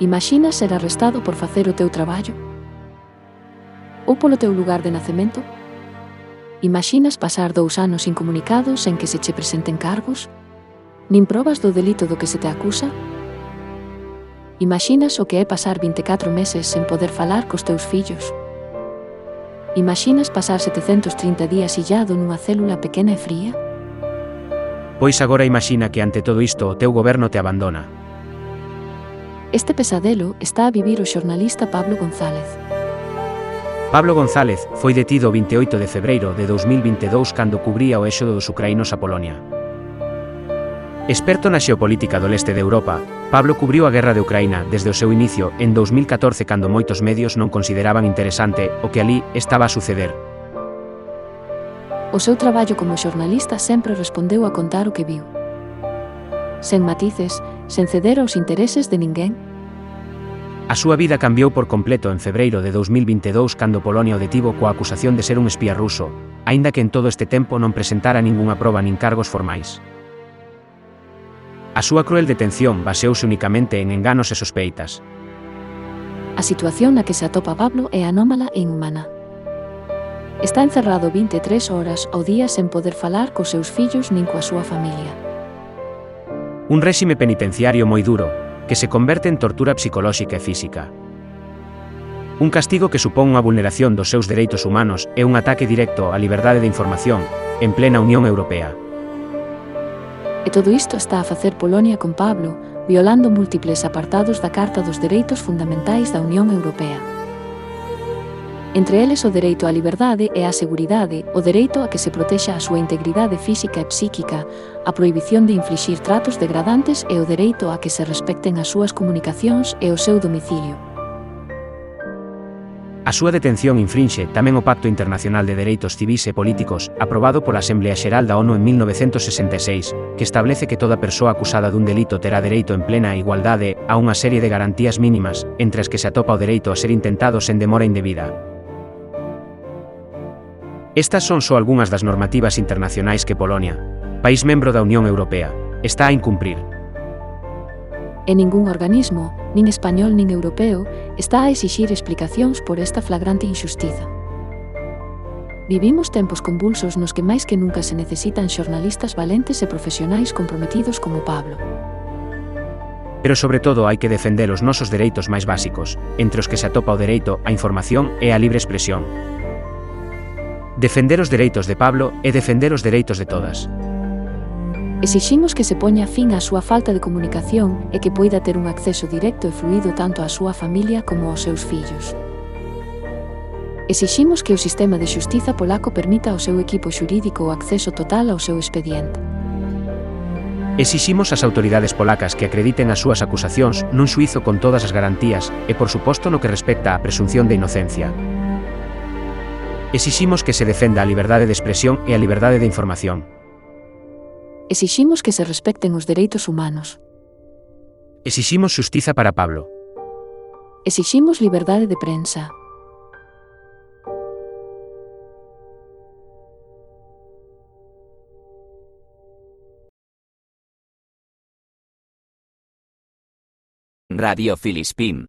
Imagina ser arrestado por facer o teu traballo? Ou polo teu lugar de nacemento? Imaxinas pasar dous anos incomunicados sen que se che presenten cargos? Nin probas do delito do que se te acusa? Imaxinas o que é pasar 24 meses sen poder falar cos teus fillos? Imaxinas pasar 730 días illado nunha célula pequena e fría? Pois agora imagina que ante todo isto o teu goberno te abandona, Este pesadelo está a vivir o xornalista Pablo González. Pablo González foi detido o 28 de febreiro de 2022 cando cubría o éxodo dos ucraínos a Polonia. Experto na xeopolítica do leste de Europa, Pablo cubriu a guerra de Ucraína desde o seu inicio en 2014 cando moitos medios non consideraban interesante o que ali estaba a suceder. O seu traballo como xornalista sempre respondeu a contar o que viu sen matices, sen ceder aos intereses de ninguén? A súa vida cambiou por completo en febreiro de 2022 cando Polonia o detivo coa acusación de ser un espía ruso, aínda que en todo este tempo non presentara ningunha proba nin cargos formais. A súa cruel detención baseouse únicamente en enganos e sospeitas. A situación na que se atopa Pablo é anómala e inhumana. Está encerrado 23 horas ao día sen poder falar cos seus fillos nin coa súa familia. Un réxime penitenciario moi duro, que se converte en tortura psicolóxica e física. Un castigo que supón unha vulneración dos seus dereitos humanos e un ataque directo á liberdade de información, en plena Unión Europea. E todo isto está a facer Polonia con Pablo, violando múltiples apartados da Carta dos Dereitos Fundamentais da Unión Europea entre eles o dereito á liberdade e á seguridade, o dereito a que se protexa a súa integridade física e psíquica, a prohibición de inflixir tratos degradantes e o dereito a que se respecten as súas comunicacións e o seu domicilio. A súa detención infrinxe tamén o Pacto Internacional de Dereitos Civis e Políticos, aprobado pola Asamblea Xeral da ONU en 1966, que establece que toda persoa acusada dun delito terá dereito en plena igualdade a unha serie de garantías mínimas, entre as que se atopa o dereito a ser intentado sen demora indebida, Estas son só algunhas das normativas internacionais que Polonia, país membro da Unión Europea, está a incumprir. E ningún organismo, nin español nin europeo, está a exixir explicacións por esta flagrante injustiza. Vivimos tempos convulsos nos que máis que nunca se necesitan xornalistas valentes e profesionais comprometidos como Pablo. Pero sobre todo hai que defender os nosos dereitos máis básicos, entre os que se atopa o dereito á información e á libre expresión, defender os dereitos de Pablo e defender os dereitos de todas. Exiximos que se poña fin á súa falta de comunicación e que poida ter un acceso directo e fluido tanto á súa familia como aos seus fillos. Exiximos que o sistema de xustiza polaco permita ao seu equipo xurídico o acceso total ao seu expediente. Exiximos ás autoridades polacas que acrediten as súas acusacións nun xuizo con todas as garantías e, por suposto, no que respecta á presunción de inocencia. Exiximos que se defenda a liberdade de expresión e a liberdade de información. Exiximos que se respecten os dereitos humanos. Exiximos xustiza para Pablo. Exiximos liberdade de prensa. Radio Filispín.